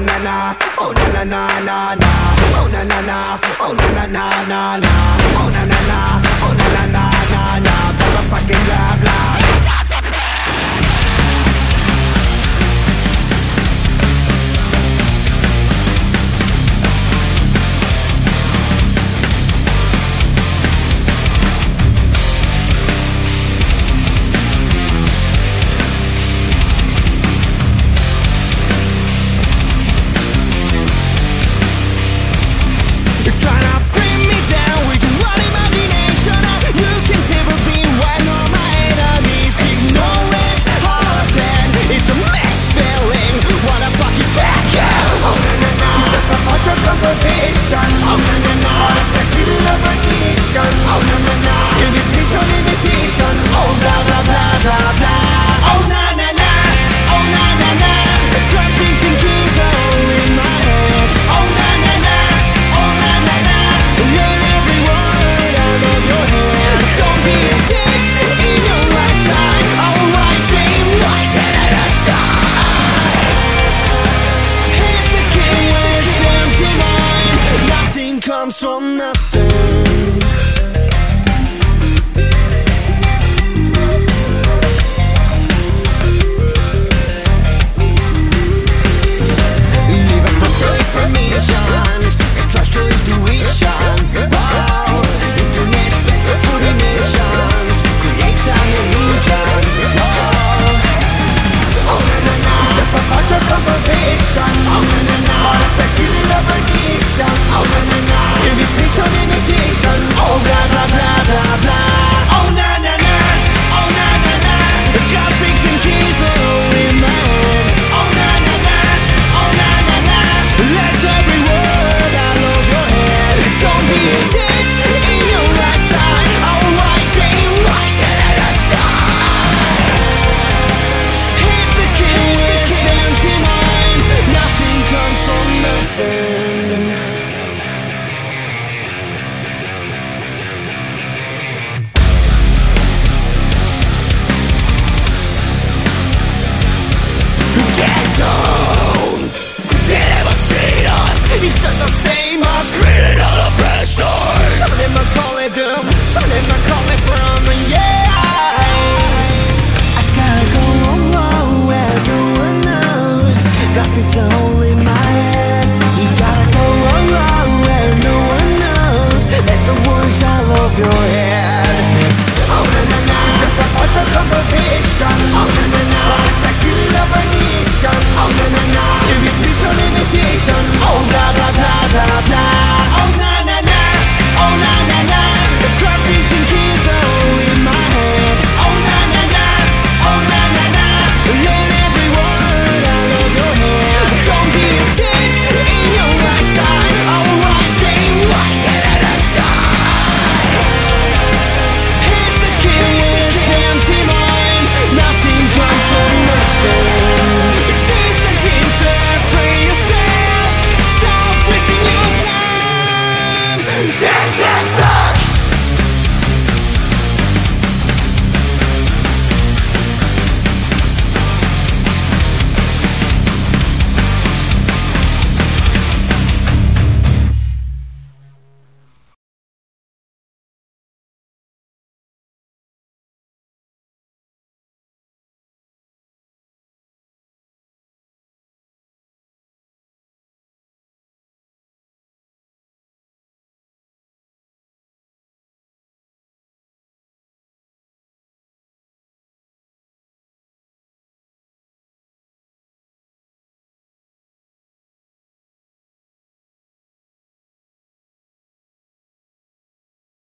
na, oh na na. Na na na, oh na na na, oh na na na. Na na, oh na na na, oh na na na limitation Oh na na na Limitation, limitation Oh blah blah blah blah blah. Oh na na na. Oh na na na. The crap things and keys are all in my head. Oh na na na. Oh na na na. Learn every word out of your head. Don't be a dick in your lifetime Alright, dream why did at a Hit the key with empty mind. Nothing comes from nothing. down. They never see us, it's just the same. Dead dance,